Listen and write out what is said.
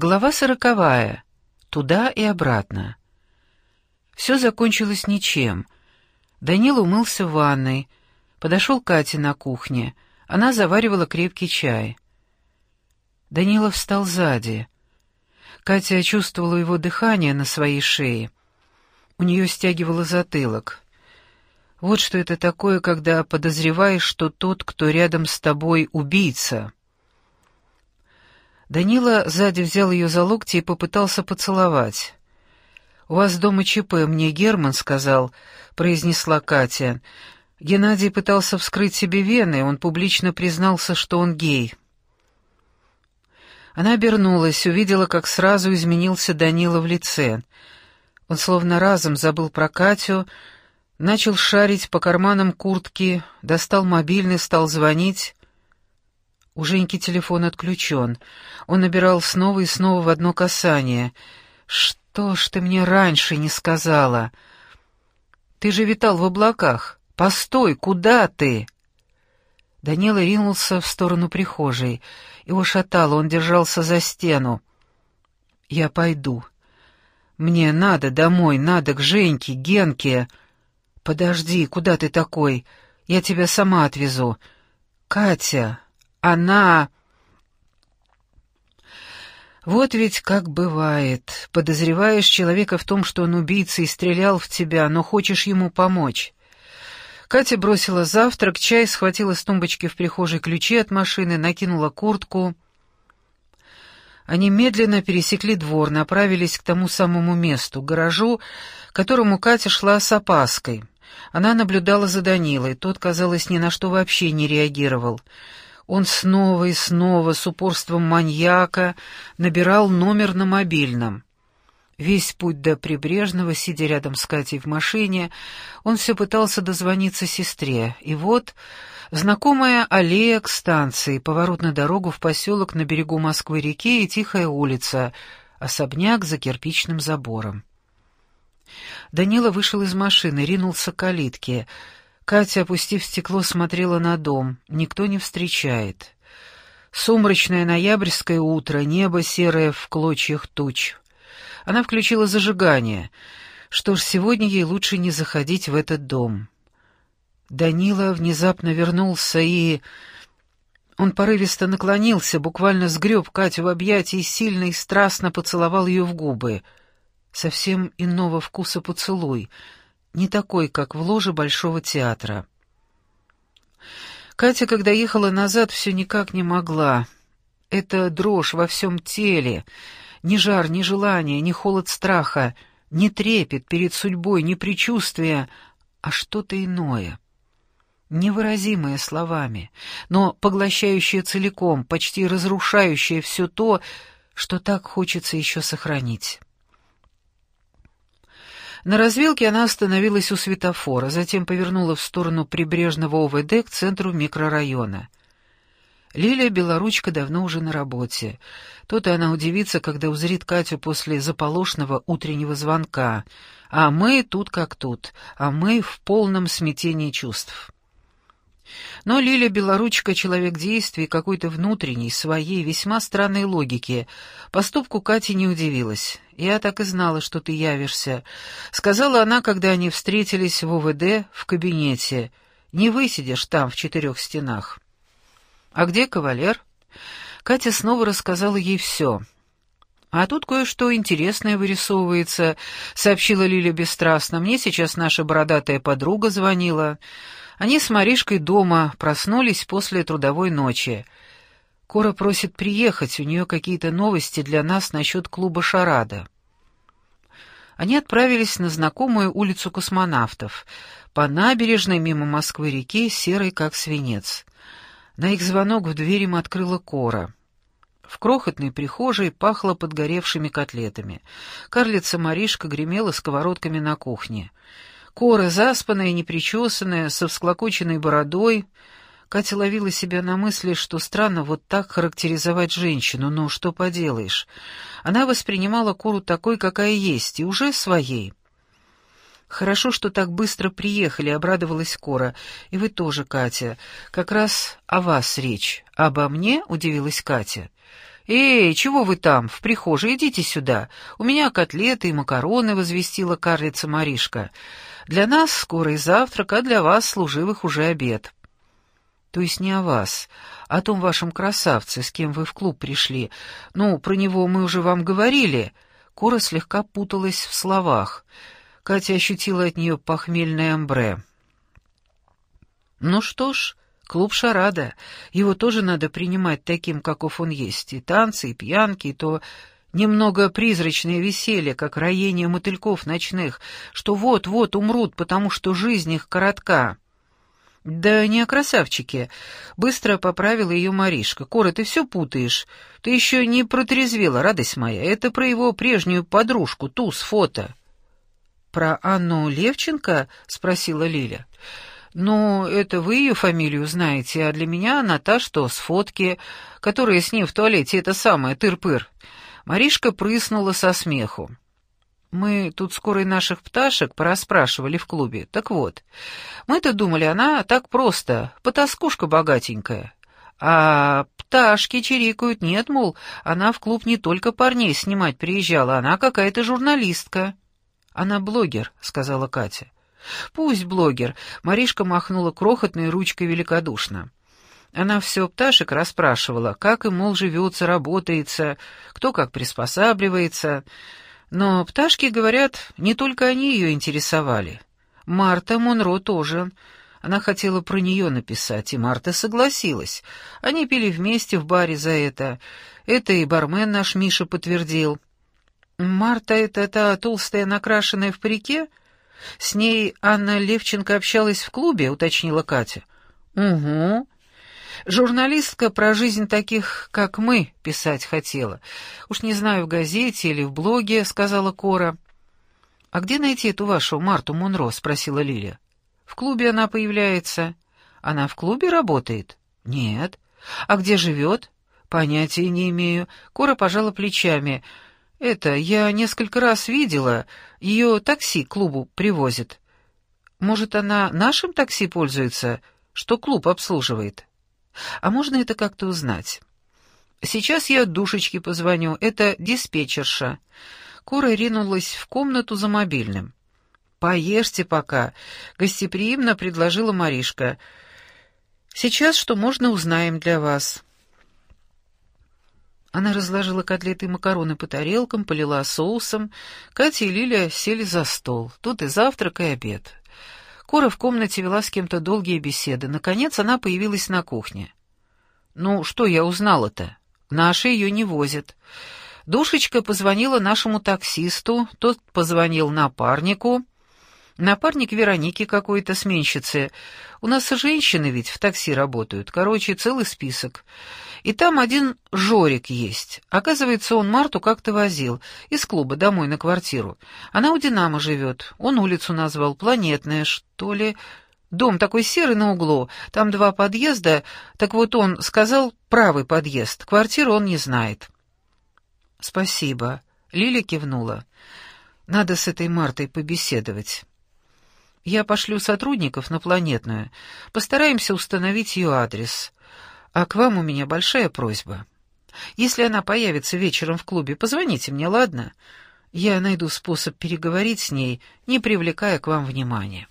Глава сороковая. Туда и обратно. Все закончилось ничем. Данил умылся в ванной, подошел к Кате на кухне. Она заваривала крепкий чай. Данила встал сзади. Катя чувствовала его дыхание на своей шее. У нее стягивало затылок. Вот что это такое, когда подозреваешь, что тот, кто рядом с тобой, убийца. Данила сзади взял ее за локти и попытался поцеловать. «У вас дома ЧП, мне Герман сказал», — произнесла Катя. Геннадий пытался вскрыть себе вены, он публично признался, что он гей. Она обернулась, увидела, как сразу изменился Данила в лице. Он словно разом забыл про Катю, начал шарить по карманам куртки, достал мобильный, стал звонить. У Женьки телефон отключен. Он набирал снова и снова в одно касание. «Что ж ты мне раньше не сказала?» «Ты же витал в облаках. Постой, куда ты?» Данила ринулся в сторону прихожей. Его шатало, он держался за стену. «Я пойду. Мне надо домой, надо к Женьке, Генке. Подожди, куда ты такой? Я тебя сама отвезу. Катя, она...» Вот ведь как бывает. Подозреваешь человека в том, что он убийца и стрелял в тебя, но хочешь ему помочь. Катя бросила завтрак, чай, схватила с тумбочки в прихожей ключи от машины, накинула куртку. Они медленно пересекли двор, направились к тому самому месту, гаражу, к которому Катя шла с опаской. Она наблюдала за Данилой, тот, казалось, ни на что вообще не реагировал. Он снова и снова с упорством маньяка набирал номер на мобильном. Весь путь до Прибрежного, сидя рядом с Катей в машине, он все пытался дозвониться сестре. И вот знакомая аллея к станции, поворот на дорогу в поселок на берегу Москвы-реки и тихая улица, особняк за кирпичным забором. Данила вышел из машины, ринулся к калитке — Катя, опустив стекло, смотрела на дом. Никто не встречает. Сумрачное ноябрьское утро, небо серое в клочьях туч. Она включила зажигание. Что ж, сегодня ей лучше не заходить в этот дом. Данила внезапно вернулся и... Он порывисто наклонился, буквально сгреб Катю в объятия и сильно и страстно поцеловал ее в губы. Совсем иного вкуса поцелуй — не такой, как в ложе Большого театра. Катя, когда ехала назад, все никак не могла. Это дрожь во всем теле, ни жар, ни желание, ни холод страха, ни трепет перед судьбой, ни предчувствие, а что-то иное. Невыразимое словами, но поглощающее целиком, почти разрушающее все то, что так хочется еще сохранить. На развилке она остановилась у светофора, затем повернула в сторону прибрежного ОВД к центру микрорайона. Лилия Белоручка давно уже на работе. То-то она удивится, когда узрит Катю после заполошного утреннего звонка. А мы тут как тут, а мы в полном смятении чувств. Но Лиля Белоручка — человек действий, какой-то внутренней, своей, весьма странной логики. Поступку Кати не удивилась. «Я так и знала, что ты явишься», — сказала она, когда они встретились в ОВД в кабинете. «Не высидишь там, в четырех стенах». «А где кавалер?» Катя снова рассказала ей все. «А тут кое-что интересное вырисовывается», — сообщила Лиля бесстрастно. «Мне сейчас наша бородатая подруга звонила». Они с Маришкой дома проснулись после трудовой ночи. Кора просит приехать, у нее какие-то новости для нас насчет клуба «Шарада». Они отправились на знакомую улицу космонавтов, по набережной мимо Москвы-реки, серой как свинец. На их звонок в дверь им открыла Кора. В крохотной прихожей пахло подгоревшими котлетами. Карлица Маришка гремела сковородками на кухне. Кора, заспанная, непричесанная, со всклокоченной бородой. Катя ловила себя на мысли, что странно вот так характеризовать женщину, но что поделаешь. Она воспринимала Кору такой, какая есть, и уже своей. «Хорошо, что так быстро приехали», — обрадовалась Кора. «И вы тоже, Катя. Как раз о вас речь. Обо мне?» — удивилась Катя. «Эй, чего вы там, в прихожей? Идите сюда. У меня котлеты и макароны», — возвестила карлица Маришка. «Для нас скоро и завтрак, а для вас, служивых, уже обед». «То есть не о вас, а о том вашем красавце, с кем вы в клуб пришли. Ну, про него мы уже вам говорили». Кора слегка путалась в словах. Катя ощутила от нее похмельное амбре. «Ну что ж, клуб «Шарада». Его тоже надо принимать таким, каков он есть. И танцы, и пьянки, и то немного призрачное веселье, как роение мотыльков ночных, что вот-вот умрут, потому что жизнь их коротка». «Да не о красавчике», — быстро поправила ее Маришка. «Кора, ты все путаешь. Ты еще не протрезвела, радость моя. Это про его прежнюю подружку, ту с фото». «Про Анну Левченко?» — спросила Лиля. «Ну, это вы ее фамилию знаете, а для меня она та, что с фотки, которая с ним в туалете, это самая, тыр-пыр». Маришка прыснула со смеху. Мы тут скоро и наших пташек порасспрашивали в клубе. Так вот, мы-то думали, она так просто, потаскушка богатенькая. А пташки чирикают, нет, мол, она в клуб не только парней снимать приезжала, она какая-то журналистка. Она блогер, сказала Катя. «Пусть блогер», — Маришка махнула крохотной ручкой великодушно. Она все пташек расспрашивала, как им, мол, живется, работается, кто как приспосабливается. Но пташки, говорят, не только они ее интересовали. Марта Монро тоже. Она хотела про нее написать, и Марта согласилась. Они пили вместе в баре за это. Это и бармен наш Миша подтвердил. «Марта — это та толстая, накрашенная в парике?» «С ней Анна Левченко общалась в клубе», — уточнила Катя. «Угу. Журналистка про жизнь таких, как мы, писать хотела. Уж не знаю, в газете или в блоге», — сказала Кора. «А где найти эту вашу Марту Монро?» — спросила Лиля. «В клубе она появляется». «Она в клубе работает?» «Нет». «А где живет?» «Понятия не имею». Кора пожала плечами. «Это, я несколько раз видела. Ее такси к клубу привозит. Может, она нашим такси пользуется, что клуб обслуживает? А можно это как-то узнать? Сейчас я душечке позвоню, это диспетчерша». Кора ринулась в комнату за мобильным. «Поешьте пока», — гостеприимно предложила Маришка. «Сейчас что можно узнаем для вас». Она разложила котлеты и макароны по тарелкам, полила соусом. Катя и Лиля сели за стол. Тут и завтрак, и обед. Кора в комнате вела с кем-то долгие беседы. Наконец она появилась на кухне. «Ну, что я узнала-то? Наши ее не возят. Душечка позвонила нашему таксисту, тот позвонил напарнику». Напарник Вероники какой-то сменщицы. У нас женщины ведь в такси работают. Короче, целый список. И там один Жорик есть. Оказывается, он Марту как-то возил. Из клуба домой на квартиру. Она у «Динамо» живет. Он улицу назвал. Планетная, что ли. Дом такой серый на углу. Там два подъезда. Так вот он сказал правый подъезд. Квартиру он не знает. «Спасибо». Лиля кивнула. «Надо с этой Мартой побеседовать». Я пошлю сотрудников на планетную. Постараемся установить ее адрес. А к вам у меня большая просьба. Если она появится вечером в клубе, позвоните мне, ладно? Я найду способ переговорить с ней, не привлекая к вам внимания.